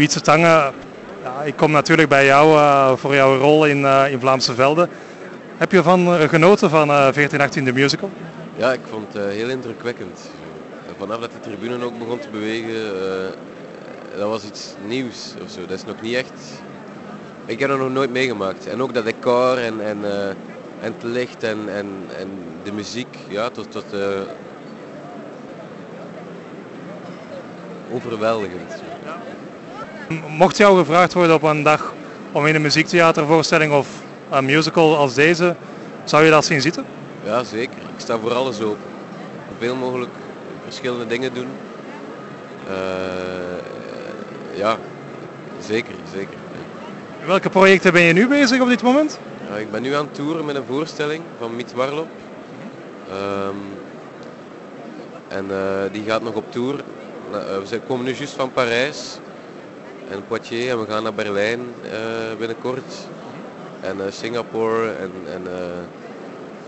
Wietse Tange, ja, ik kom natuurlijk bij jou uh, voor jouw rol in, uh, in Vlaamse Velden. Heb je ervan genoten van 1418 de musical? Ja, ik vond het heel indrukwekkend. Vanaf dat de tribune ook begon te bewegen, dat was iets nieuws of zo. Dat is nog niet echt... Ik heb dat nog nooit meegemaakt. En ook dat decor en, en, en het licht en, en, en de muziek, ja, tot, tot overweldigend. Mocht jou gevraagd worden op een dag om in een muziektheatervoorstelling of een musical als deze, zou je dat zien zitten? Ja, zeker. Ik sta voor alles open. Veel mogelijk verschillende dingen doen. Uh, ja, zeker, zeker. Welke projecten ben je nu bezig op dit moment? Ja, ik ben nu aan het toeren met een voorstelling van Miet Warlop. Um, en uh, die gaat nog op tour. Uh, we komen nu juist van Parijs en Poitiers en we gaan naar Berlijn uh, binnenkort. En uh, Singapore en, en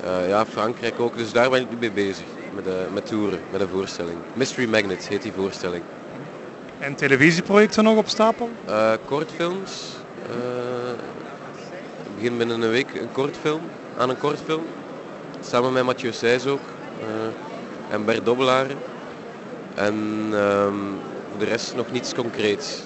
uh, ja, Frankrijk ook. Dus daar ben ik nu mee bezig. Met, met toeren, met een voorstelling. Mystery Magnets heet die voorstelling. En televisieprojecten nog op stapel? kortfilms. ik begin binnen een week een kortfilm, aan een kortfilm. Samen met Mathieu Seys ook. en Bert Dobbelaar. En um, voor de rest nog niets concreets.